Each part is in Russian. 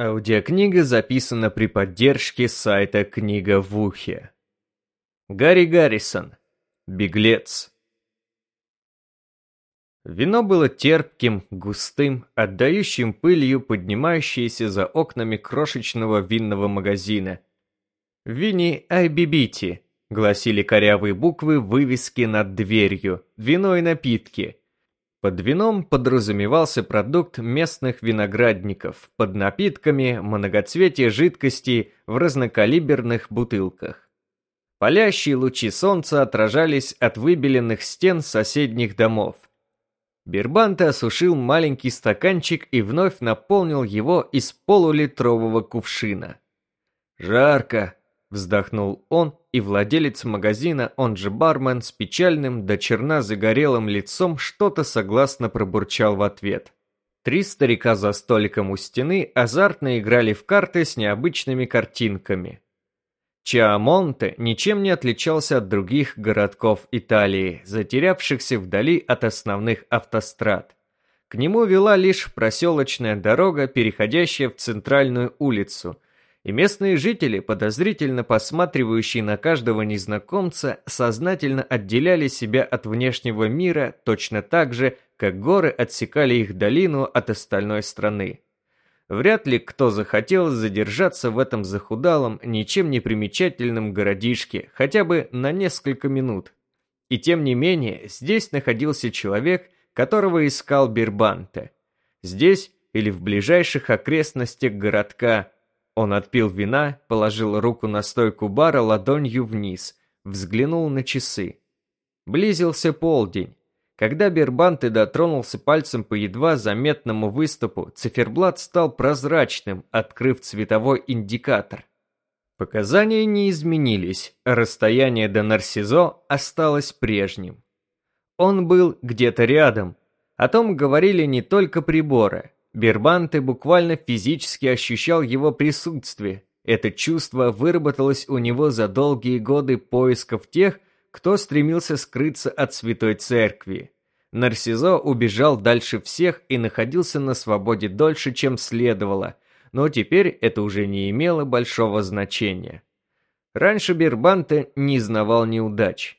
Аудиокнига записана при поддержке сайта «Книга в ухе». Гарри Гаррисон. Беглец. Вино было терпким, густым, отдающим пылью, поднимающейся за окнами крошечного винного магазина. «Вини Айбибити», — гласили корявые буквы вывески над дверью, «вино и напитки». Под вином подразумевался продукт местных виноградников, под напитками многоцветие жидкостей в разнокалиберных бутылках. Палящие лучи солнца отражались от выбеленных стен соседних домов. Бербанте осушил маленький стаканчик и вновь наполнил его из полулитрового кувшина. «Жарко!» – вздохнул он, и владелец магазина, он же бармен, с печальным до черна загорелым лицом что-то согласно пробурчал в ответ. Три старика за столиком у стены азартно играли в карты с необычными картинками. Чаамонте ничем не отличался от других городков Италии, затерявшихся вдали от основных автострад. К нему вела лишь проселочная дорога, переходящая в центральную улицу, и местные жители, подозрительно посматривающие на каждого незнакомца, сознательно отделяли себя от внешнего мира точно так же, как горы отсекали их долину от остальной страны. Вряд ли кто захотел задержаться в этом захудалом, ничем не примечательном городишке, хотя бы на несколько минут. И тем не менее, здесь находился человек, которого искал Бирбанте. Здесь или в ближайших окрестностях городка. Он отпил вина, положил руку на стойку бара ладонью вниз, взглянул на часы. Близился полдень. Когда Бербанте дотронулся пальцем по едва заметному выступу, циферблат стал прозрачным, открыв цветовой индикатор. Показания не изменились, расстояние до Нарсизо осталось прежним. Он был где-то рядом. О том говорили не только приборы. Бербанте буквально физически ощущал его присутствие. Это чувство выработалось у него за долгие годы поисков тех, кто стремился скрыться от Святой Церкви. Нарсизо убежал дальше всех и находился на свободе дольше, чем следовало, но теперь это уже не имело большого значения. Раньше Бербанте не знавал неудач.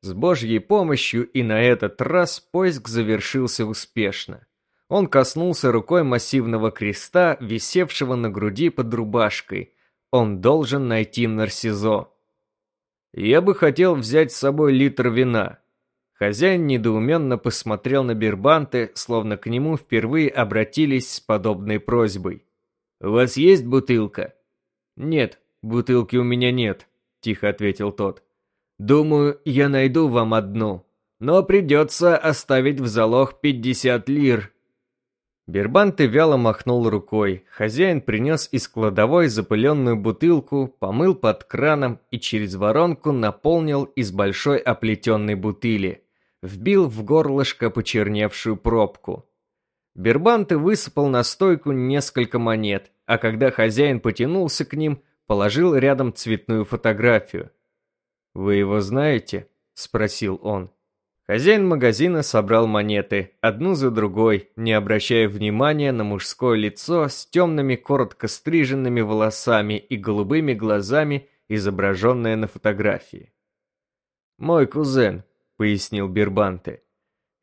С Божьей помощью и на этот раз поиск завершился успешно. Он коснулся рукой массивного креста, висевшего на груди под рубашкой. Он должен найти Нарсизо. Я бы хотел взять с собой литр вина. Хозяин недоуменно посмотрел на Бербанте, словно к нему впервые обратились с подобной просьбой. «У вас есть бутылка?» «Нет, бутылки у меня нет», – тихо ответил тот. «Думаю, я найду вам одну, но придется оставить в залог 50 лир». Бербанте вяло махнул рукой. Хозяин принес из кладовой запыленную бутылку, помыл под краном и через воронку наполнил из большой оплетенной бутыли. Вбил в горлышко почерневшую пробку. Бербанте высыпал на стойку несколько монет, а когда хозяин потянулся к ним, положил рядом цветную фотографию. «Вы его знаете?» – спросил он. Хозяин магазина собрал монеты, одну за другой, не обращая внимания на мужское лицо с темными коротко стриженными волосами и голубыми глазами, изображенное на фотографии. «Мой кузен», — пояснил Бирбанте.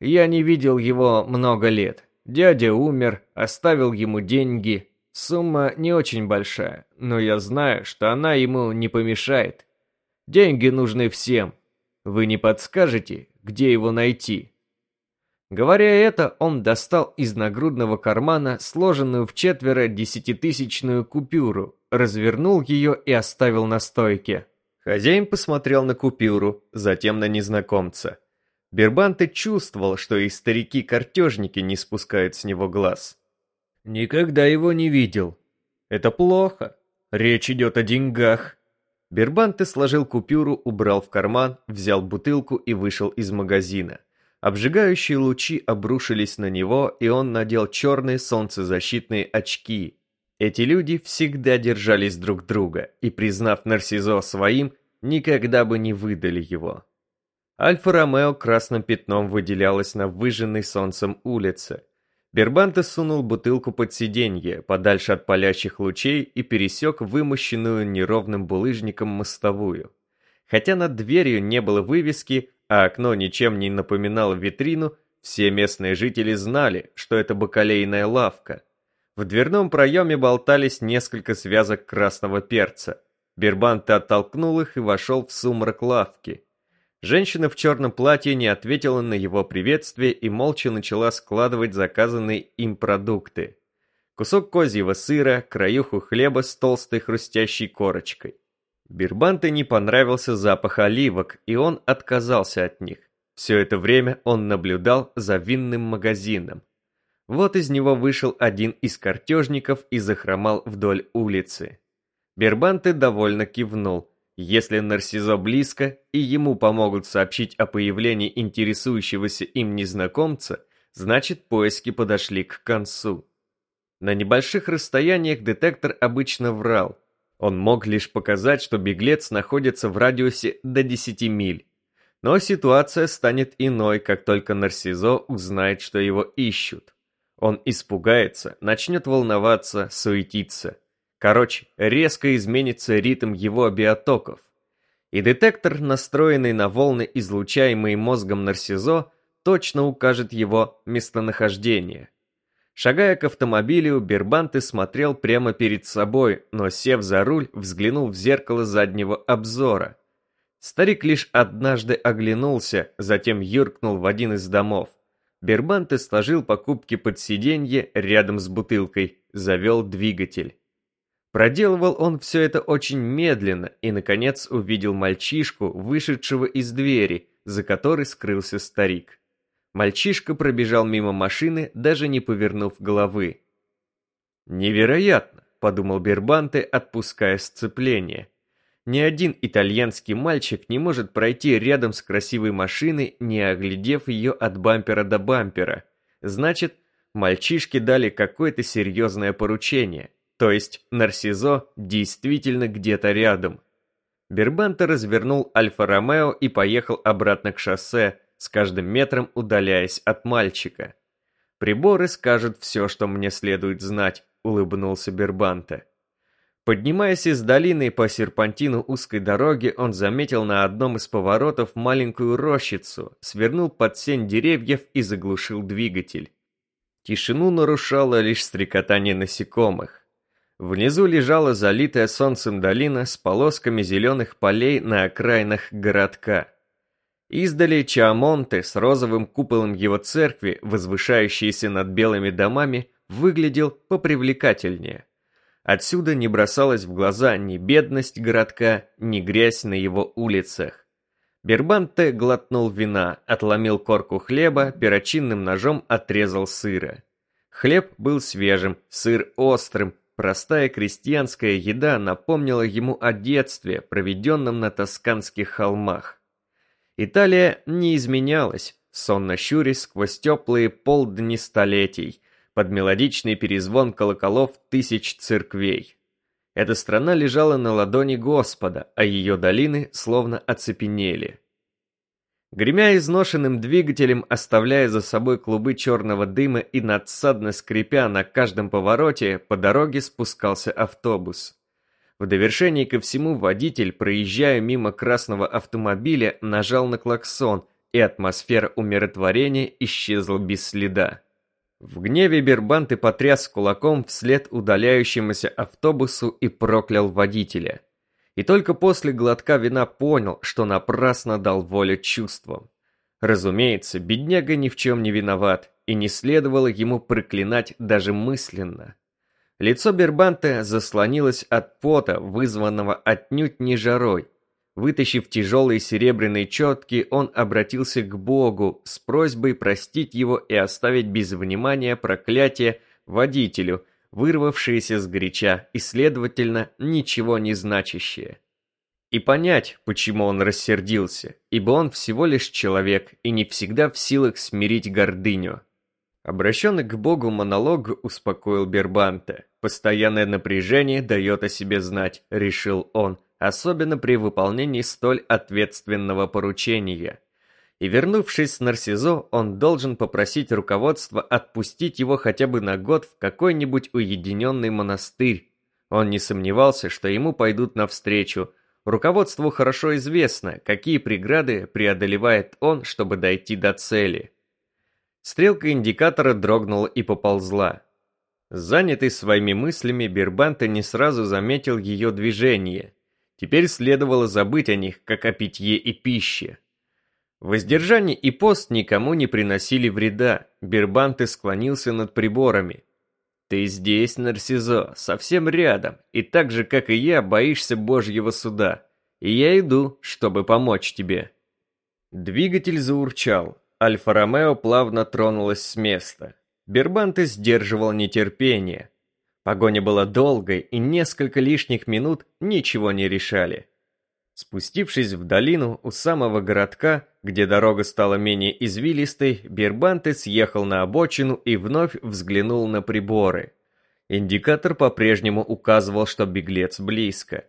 «Я не видел его много лет. Дядя умер, оставил ему деньги. Сумма не очень большая, но я знаю, что она ему не помешает. Деньги нужны всем. Вы не подскажете, где его найти. Говоря это, он достал из нагрудного кармана сложенную в четверо десятитысячную купюру, развернул ее и оставил на стойке. Хозяин посмотрел на купюру, затем на незнакомца. Бербанте чувствовал, что и старики-картежники не спускают с него глаз. «Никогда его не видел. Это плохо. Речь идет о деньгах». Бербанте сложил купюру, убрал в карман, взял бутылку и вышел из магазина. Обжигающие лучи обрушились на него, и он надел черные солнцезащитные очки. Эти люди всегда держались друг друга, и, признав Нарсизо своим, никогда бы не выдали его. Альфа-Ромео красным пятном выделялась на выжженной солнцем улице. Бербанте сунул бутылку под сиденье, подальше от палящих лучей и пересек вымощенную неровным булыжником мостовую. Хотя над дверью не было вывески, а окно ничем не напоминало витрину, все местные жители знали, что это бакалейная лавка. В дверном проеме болтались несколько связок красного перца. Бербанте оттолкнул их и вошел в сумрак лавки. Женщина в черном платье не ответила на его приветствие и молча начала складывать заказанные им продукты. Кусок козьего сыра, краюху хлеба с толстой хрустящей корочкой. Бирбанте не понравился запах оливок, и он отказался от них. Все это время он наблюдал за винным магазином. Вот из него вышел один из картежников и захромал вдоль улицы. Бербанте довольно кивнул. Если Нарсизо близко, и ему помогут сообщить о появлении интересующегося им незнакомца, значит поиски подошли к концу. На небольших расстояниях детектор обычно врал, он мог лишь показать, что беглец находится в радиусе до 10 миль. Но ситуация станет иной, как только Нарсизо узнает, что его ищут. Он испугается, начнет волноваться, суетиться. Короче, резко изменится ритм его биотоков. И детектор, настроенный на волны, излучаемые мозгом Нарсизо, точно укажет его местонахождение. Шагая к автомобилю, Бербанты смотрел прямо перед собой, но, сев за руль, взглянул в зеркало заднего обзора. Старик лишь однажды оглянулся, затем юркнул в один из домов. Бербанте сложил покупки под сиденье рядом с бутылкой, завел двигатель. Проделывал он все это очень медленно и, наконец, увидел мальчишку, вышедшего из двери, за которой скрылся старик. Мальчишка пробежал мимо машины, даже не повернув головы. «Невероятно», — подумал Бербанте, отпуская сцепление. Ни один итальянский мальчик не может пройти рядом с красивой машиной, не оглядев ее от бампера до бампера. Значит, мальчишке дали какое-то серьезное поручение. То есть Нарсизо действительно где-то рядом. Бербанте развернул Альфа-Ромео и поехал обратно к шоссе, с каждым метром удаляясь от мальчика. «Приборы скажут все, что мне следует знать», — улыбнулся Бербанте. Поднимаясь из долины по серпантину узкой дороги, он заметил на одном из поворотов маленькую рощицу, свернул под сень деревьев и заглушил двигатель. Тишину нарушало лишь стрекотание насекомых. Внизу лежала залитая солнцем долина с полосками зеленых полей на окраинах городка. Издали Чаамонте с розовым куполом его церкви, возвышающийся над белыми домами, выглядел попривлекательнее. Отсюда не бросалась в глаза ни бедность городка, ни грязь на его улицах. Бербанте глотнул вина, отломил корку хлеба, перочинным ножом отрезал сыра. Хлеб был свежим, сыр острым, простая крестьянская еда напомнила ему о детстве, проведенном на тосканских холмах. Италия не изменялась, сонно щурясь сквозь теплые полдни столетий, под мелодичный перезвон колоколов тысяч церквей. Эта страна лежала на ладони Господа, а ее долины словно оцепенели. Гремя изношенным двигателем, оставляя за собой клубы черного дыма и надсадно скрипя на каждом повороте, по дороге спускался автобус. В довершении ко всему водитель, проезжая мимо красного автомобиля, нажал на клаксон, и атмосфера умиротворения исчезла без следа. В гневе Бербанты потряс кулаком вслед удаляющемуся автобусу и проклял водителя. И только после глотка вина понял, что напрасно дал волю чувствам. Разумеется, бедняга ни в чем не виноват, и не следовало ему проклинать даже мысленно. Лицо Бербанте заслонилось от пота, вызванного отнюдь не жарой. Вытащив тяжелые серебряные четки, он обратился к Богу с просьбой простить его и оставить без внимания проклятие водителю, вырвавшееся с горяча и, следовательно, ничего не значащее. И понять, почему он рассердился, ибо он всего лишь человек и не всегда в силах смирить гордыню. Обращенный к Богу монолог успокоил Бербанте. Постоянное напряжение дает о себе знать, решил он, особенно при выполнении столь ответственного поручения. И вернувшись с Нарсизо, он должен попросить руководство отпустить его хотя бы на год в какой-нибудь уединенный монастырь. Он не сомневался, что ему пойдут навстречу. Руководству хорошо известно, какие преграды преодолевает он, чтобы дойти до цели. Стрелка индикатора дрогнула и поползла. Занятый своими мыслями, Бербанте не сразу заметил ее движение. Теперь следовало забыть о них, как о питье и пище. Воздержание и пост никому не приносили вреда. Бербанте склонился над приборами. «Ты здесь, Нарсизо, совсем рядом, и так же, как и я, боишься Божьего суда. И я иду, чтобы помочь тебе». Двигатель заурчал. Альфа-Ромео плавно тронулась с места. Бербанте сдерживал нетерпение. Погоня была долгой, и несколько лишних минут ничего не решали. Спустившись в долину у самого городка, где дорога стала менее извилистой, Бербанте съехал на обочину и вновь взглянул на приборы. Индикатор по-прежнему указывал, что беглец близко.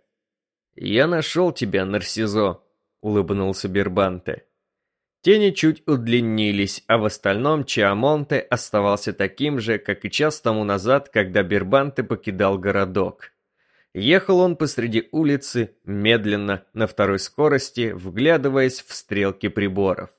«Я нашел тебя, Нарсизо», — улыбнулся Бербанте. Тени чуть удлинились, а в остальном Чиамонте оставался таким же, как и час тому назад, когда Бербанте покидал городок. Ехал он посреди улицы, медленно, на второй скорости, вглядываясь в стрелки приборов.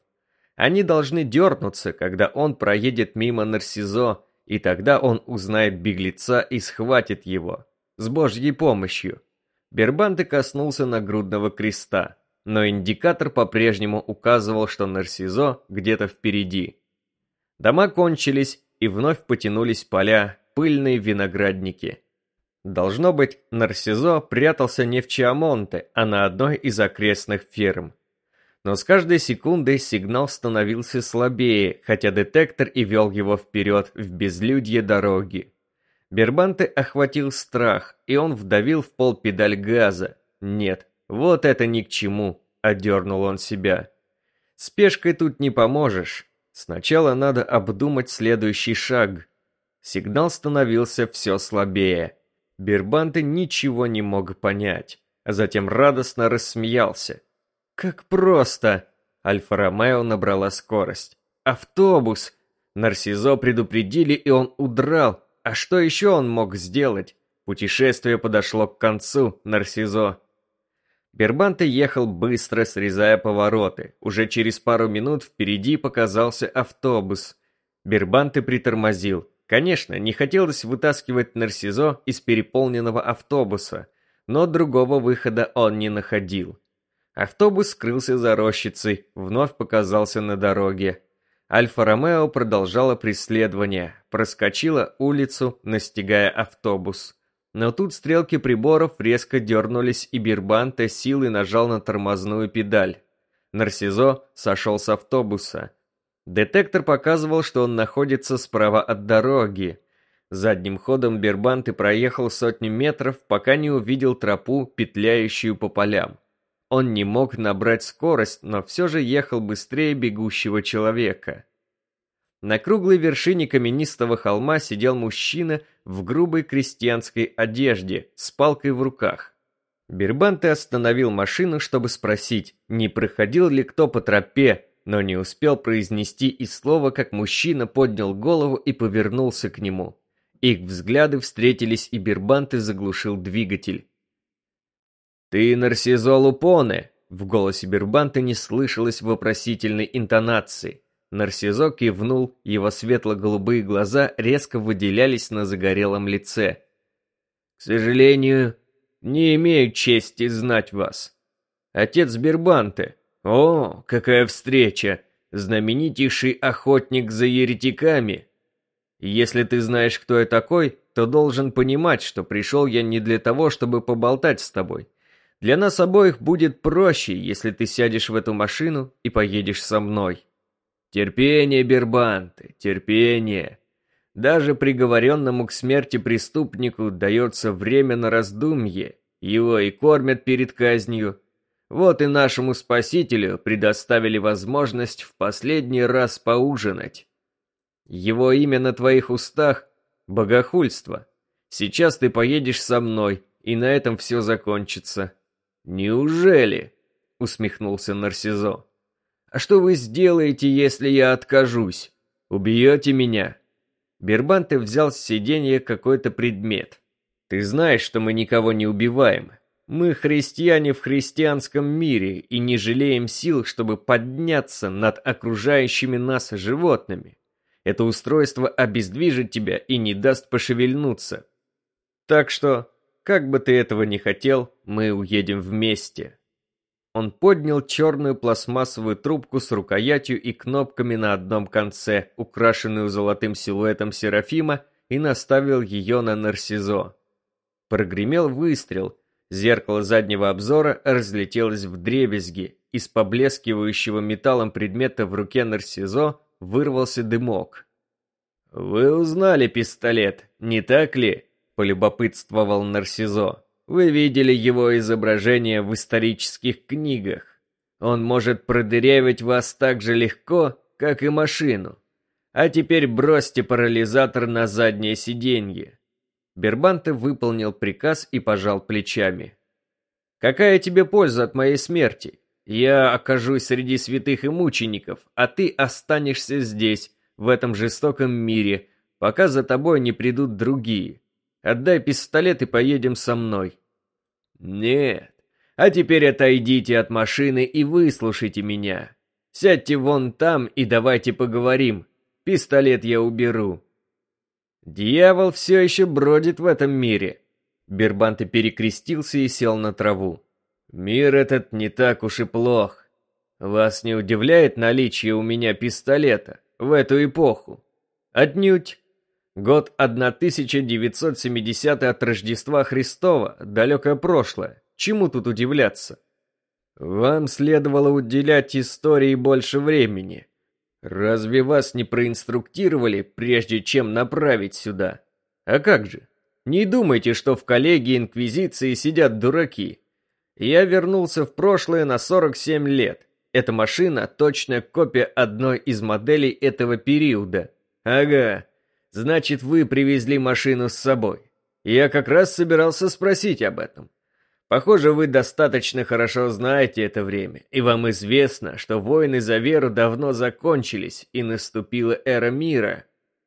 Они должны дернуться, когда он проедет мимо Нарсизо, и тогда он узнает беглеца и схватит его. С божьей помощью. Бербанте коснулся нагрудного креста, но индикатор по-прежнему указывал, что Нарсизо где-то впереди. Дома кончились, и вновь потянулись поля, пыльные виноградники. Должно быть, Нарсизо прятался не в Чиамонте, а на одной из окрестных ферм. Но с каждой секундой сигнал становился слабее, хотя детектор и вел его вперед в безлюдье дороги. Бербанте охватил страх, и он вдавил в пол педаль газа. Нет, вот это ни к чему, одернул он себя. Спешкой тут не поможешь. Сначала надо обдумать следующий шаг. Сигнал становился все слабее. Бербанте ничего не мог понять, а затем радостно рассмеялся. «Как просто!» Альфа-Ромео набрала скорость. «Автобус!» Нарсизо предупредили, и он удрал. А что еще он мог сделать? Путешествие подошло к концу, Нарсизо. Бербанте ехал быстро, срезая повороты. Уже через пару минут впереди показался автобус. Бербанте притормозил. Конечно, не хотелось вытаскивать Нарсизо из переполненного автобуса, но другого выхода он не находил. Автобус скрылся за рощицей, вновь показался на дороге. Альфа-Ромео продолжала преследование, проскочила улицу, настигая автобус. Но тут стрелки приборов резко дернулись, и Бирбанте силой нажал на тормозную педаль. Нарсизо сошел с автобуса. Детектор показывал, что он находится справа от дороги. Задним ходом Бербанты проехал сотню метров, пока не увидел тропу, петляющую по полям. Он не мог набрать скорость, но все же ехал быстрее бегущего человека. На круглой вершине каменистого холма сидел мужчина в грубой крестьянской одежде, с палкой в руках. Бербанте остановил машину, чтобы спросить, не проходил ли кто по тропе, но не успел произнести и слова, как мужчина поднял голову и повернулся к нему. Их взгляды встретились, и Бербанты заглушил двигатель. «Ты Нарсизо Лупоне!» В голосе Бербанты не слышалось вопросительной интонации. Нарсизо кивнул, его светло-голубые глаза резко выделялись на загорелом лице. «К сожалению, не имею чести знать вас. Отец Бербанте, о, какая встреча! Знаменитейший охотник за еретиками. Если ты знаешь, кто я такой, то должен понимать, что пришел я не для того, чтобы поболтать с тобой. Для нас обоих будет проще, если ты сядешь в эту машину и поедешь со мной. Терпение, Бербанты, терпение. Даже приговоренному к смерти преступнику дается время на раздумье. Его и кормят перед казнью, вот и нашему спасителю предоставили возможность в последний раз поужинать. Его имя на твоих устах — богохульство. Сейчас ты поедешь со мной, и на этом все закончится. Неужели? Усмехнулся Нарсизо. А что вы сделаете, если я откажусь? Убьете меня?» Бербанте взял с сиденья какой-то предмет. «Ты знаешь, что мы никого не убиваем. Мы христиане в христианском мире и не жалеем сил, чтобы подняться над окружающими нас животными. Это устройство обездвижит тебя и не даст пошевельнуться. Так что, как бы ты этого не хотел, мы уедем вместе. Он поднял черную пластмассовую трубку с рукоятью и кнопками на одном конце, украшенную золотым силуэтом Серафима, и наставил ее на нарцизо. Прогремел выстрел, зеркало заднего обзора разлетелось в дребезги, из поблескивающего металлом предмета в руке нарцизо вырвался дымок. «Вы узнали пистолет, не так ли?» – полюбопытствовал Нарсизо. «Вы видели его изображение в исторических книгах. Он может продырявить вас так же легко, как и машину. А теперь бросьте парализатор на заднее сиденье». Бербанте выполнил приказ и пожал плечами. «Какая тебе польза от моей смерти? Я окажусь среди святых и мучеников, а ты останешься здесь, в этом жестоком мире, пока за тобой не придут другие. Отдай пистолет и поедем со мной». «Нет. А теперь отойдите от машины и выслушайте меня. Сядьте вон там и давайте поговорим. Пистолет я уберу». «Дьявол все еще бродит в этом мире». Бербанте перекрестился и сел на траву. Мир этот не так уж и плох. Вас не удивляет наличие у меня пистолета в эту эпоху? Отнюдь. Год 1970 от Рождества Христова, далекое прошлое. Чему тут удивляться? Вам следовало уделять истории больше времени. Разве вас не проинструктировали, прежде чем направить сюда? А как же? Не думайте, что в коллегии Инквизиции сидят дураки. Я вернулся в прошлое на 47 лет. Эта машина – точная копия одной из моделей этого периода. Ага, значит, вы привезли машину с собой. Я как раз собирался спросить об этом. Похоже, вы достаточно хорошо знаете это время, и вам известно, что войны за веру давно закончились, и наступила эра мира.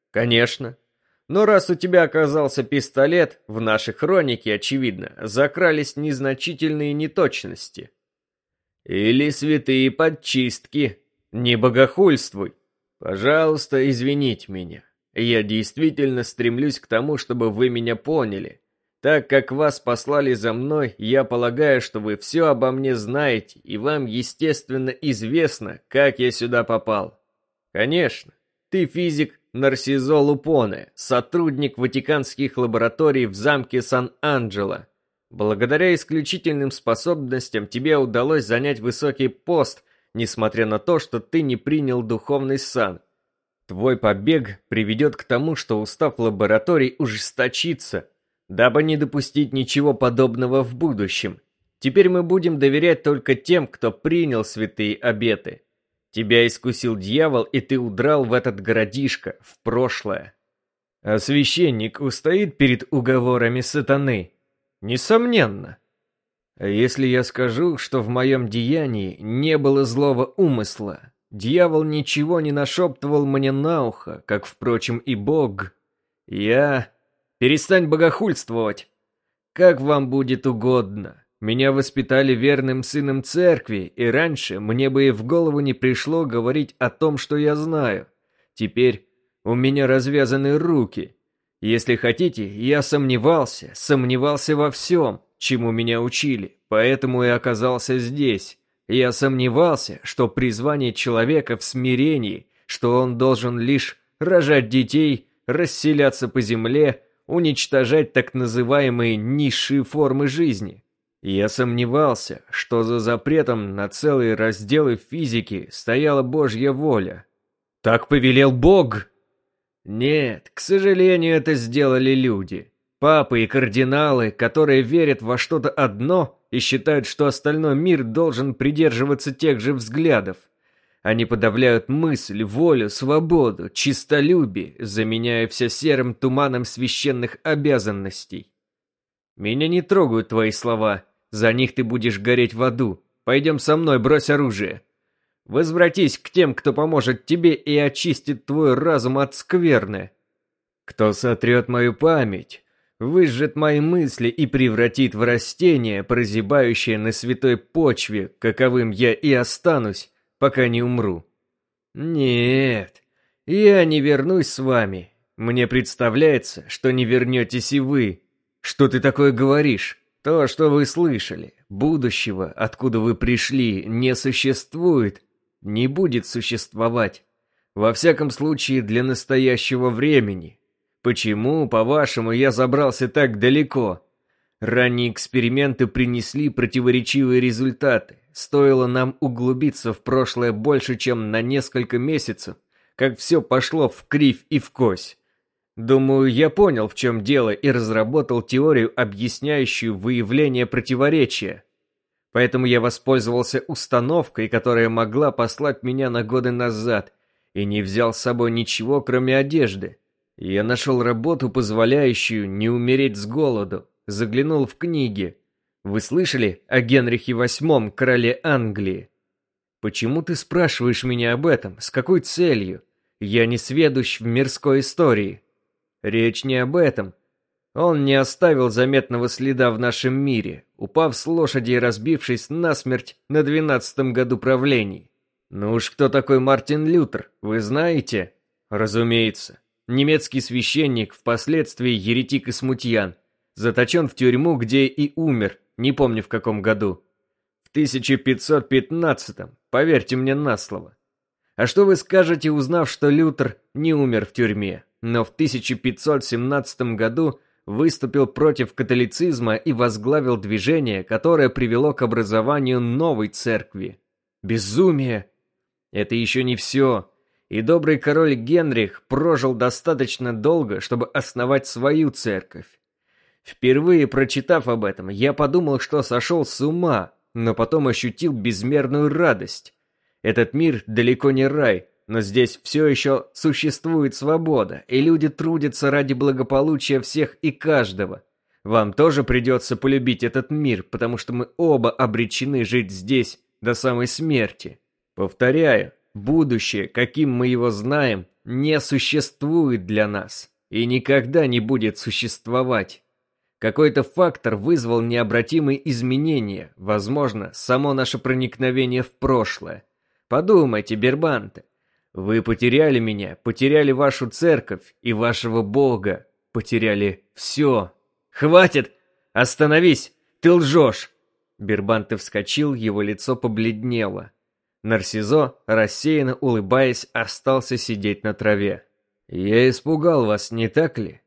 Конечно. Но раз у тебя оказался пистолет, в нашей хронике, очевидно, закрались незначительные неточности. Или святые подчистки. Не богохульствуй. Пожалуйста, извините меня. Я действительно стремлюсь к тому, чтобы вы меня поняли. Так как вас послали за мной, я полагаю, что вы все обо мне знаете, и вам, естественно, известно, как я сюда попал. Конечно, ты физик Нарсизо Лупоне, сотрудник Ватиканских лабораторий в замке Сан-Анджело. Благодаря исключительным способностям тебе удалось занять высокий пост, несмотря на то, что ты не принял духовный сан. Твой побег приведет к тому, что устав лабораторий ужесточится, дабы не допустить ничего подобного в будущем. Теперь мы будем доверять только тем, кто принял святые обеты. Тебя искусил дьявол, и ты удрал в этот городишко, в прошлое. А священник устоит перед уговорами сатаны? Несомненно. А если я скажу, что в моем деянии не было злого умысла, дьявол ничего не нашептывал мне на ухо, как, впрочем, и Бог, я... Перестань богохульствовать. Как вам будет угодно. Меня воспитали верным сыном церкви, и раньше мне бы и в голову не пришло говорить о том, что я знаю. Теперь у меня развязаны руки. Если хотите, я сомневался, сомневался во всем, чему меня учили, поэтому и оказался здесь. Я сомневался, что призвание человека в смирении, что он должен лишь рожать детей, расселяться по земле, уничтожать так называемые низшие формы жизни. Я сомневался, что за запретом на целые разделы физики стояла Божья воля. Так повелел Бог. Нет, к сожалению, это сделали люди. Папы и кардиналы, которые верят во что-то одно и считают, что остальной мир должен придерживаться тех же взглядов. Они подавляют мысль, волю, свободу, чистолюбие, заменяя все серым туманом священных обязанностей. Меня не трогают твои слова, за них ты будешь гореть в аду. Пойдем со мной, брось оружие. Возвратись к тем, кто поможет тебе и очистит твой разум от скверны. Кто сотрет мою память, выжжет мои мысли и превратит в растение, прозябающее на святой почве, каковым я и останусь, пока не умру. Нет, я не вернусь с вами. Мне представляется, что не вернетесь и вы. Что ты такое говоришь? То, что вы слышали, будущего, откуда вы пришли, не существует, не будет существовать. Во всяком случае, для настоящего времени. Почему, по-вашему, я забрался так далеко? Ранние эксперименты принесли противоречивые результаты. Стоило нам углубиться в прошлое больше, чем на несколько месяцев, как все пошло в кривь и в кось. Думаю, я понял, в чем дело, и разработал теорию, объясняющую выявление противоречия. Поэтому я воспользовался установкой, которая могла послать меня на годы назад, и не взял с собой ничего, кроме одежды. Я нашел работу, позволяющую не умереть с голоду, заглянул в книги. Вы слышали о Генрихе VIII, короле Англии? Почему ты спрашиваешь меня об этом? С какой целью? Я не сведущ в мирской истории. Речь не об этом. Он не оставил заметного следа в нашем мире, упав с лошади и разбившись насмерть на двенадцатом году правлений. Ну уж кто такой Мартин Лютер, вы знаете? Разумеется. Немецкий священник, впоследствии еретик и смутьян, заточен в тюрьму, где и умер, не помню в каком году. В 1515-м, поверьте мне на слово. А что вы скажете, узнав, что Лютер не умер в тюрьме, но в 1517 году выступил против католицизма и возглавил движение, которое привело к образованию новой церкви? Безумие! Это еще не все. И добрый король Генрих прожил достаточно долго, чтобы основать свою церковь. Впервые прочитав об этом, я подумал, что сошел с ума, но потом ощутил безмерную радость. Этот мир далеко не рай, но здесь все еще существует свобода, и люди трудятся ради благополучия всех и каждого. Вам тоже придется полюбить этот мир, потому что мы оба обречены жить здесь до самой смерти. Повторяю, будущее, каким мы его знаем, не существует для нас и никогда не будет существовать. Какой-то фактор вызвал необратимые изменения, возможно, само наше проникновение в прошлое. Подумайте, Бербанте. Вы потеряли меня, потеряли вашу церковь и вашего Бога, потеряли все. Хватит! Остановись! Ты лжешь! Бербанте вскочил, его лицо побледнело. Нарсизо, рассеянно улыбаясь, остался сидеть на траве. «Я испугал вас, не так ли?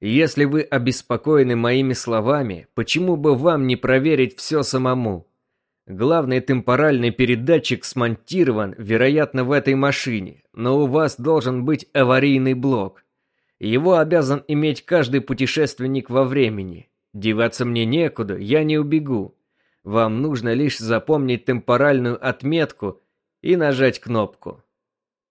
Если вы обеспокоены моими словами, почему бы вам не проверить все самому? Главный темпоральный передатчик смонтирован, вероятно, в этой машине, но у вас должен быть аварийный блок. Его обязан иметь каждый путешественник во времени. Деваться мне некуда, я не убегу. Вам нужно лишь запомнить темпоральную отметку и нажать кнопку.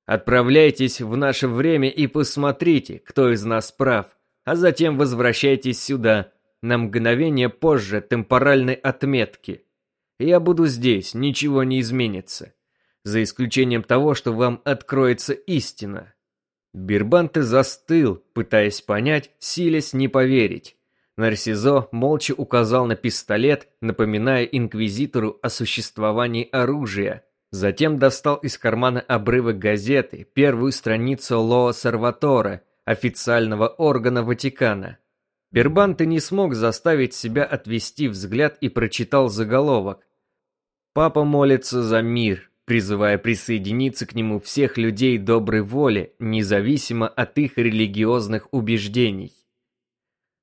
Отправляйтесь в наше время и посмотрите, кто из нас прав а затем возвращайтесь сюда, на мгновение позже темпоральной отметки. Я буду здесь, ничего не изменится. За исключением того, что вам откроется истина. Бирбанте застыл, пытаясь понять, силясь не поверить. Нарсизо молча указал на пистолет, напоминая инквизитору о существовании оружия. Затем достал из кармана обрывок газеты, первую страницу Лоа Сарватора официального органа Ватикана. Бербанте не смог заставить себя отвести взгляд и прочитал заголовок. «Папа молится за мир», призывая присоединиться к нему всех людей доброй воли, независимо от их религиозных убеждений.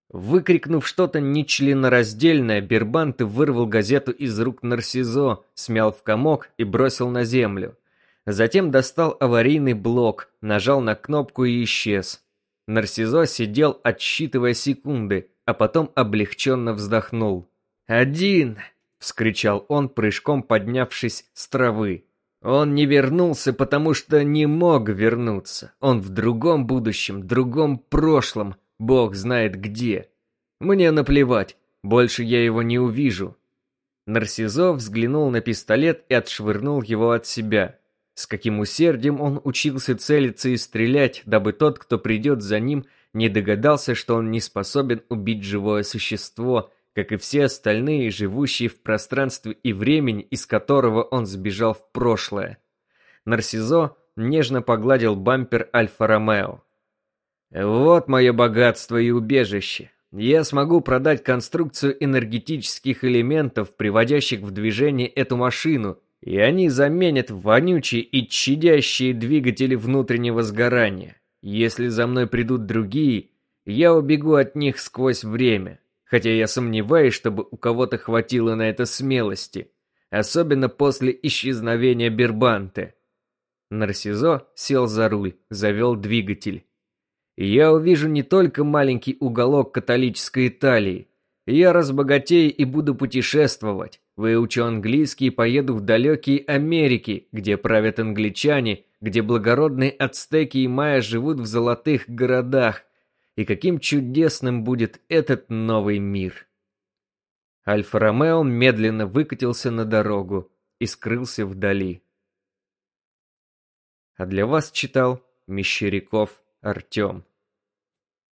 Выкрикнув что-то нечленораздельное, Бербанте вырвал газету из рук Нарсизо, смял в комок и бросил на землю. Затем достал аварийный блок, нажал на кнопку и исчез. Нарсизо сидел, отсчитывая секунды, а потом облегченно вздохнул. «Один!» — вскричал он, прыжком поднявшись с травы. Он не вернулся, потому что не мог вернуться. Он в другом будущем, другом прошлом, бог знает где. Мне наплевать, больше я его не увижу. Нарсизо взглянул на пистолет и отшвырнул его от себя. С каким усердием он учился целиться и стрелять, дабы тот, кто придет за ним, не догадался, что он не способен убить живое существо, как и все остальные, живущие в пространстве и времени, из которого он сбежал в прошлое. Нарсизо нежно погладил бампер Альфа-Ромео. «Вот мое богатство и убежище. Я смогу продать конструкцию энергетических элементов, приводящих в движение эту машину, и они заменят вонючие и чадящие двигатели внутреннего сгорания. Если за мной придут другие, я убегу от них сквозь время хотя я сомневаюсь, чтобы у кого-то хватило на это смелости, особенно после исчезновения Бербанте. Нарсизо сел за руль, завел двигатель. Я увижу не только маленький уголок католической Италии. Я разбогатею и буду путешествовать, выучу английский и поеду в далекие Америки, где правят англичане, где благородные ацтеки и майя живут в золотых городах, и каким чудесным будет этот новый мир. Альфа-Ромео медленно выкатился на дорогу и скрылся вдали. А для вас читал Мещеряков Артем.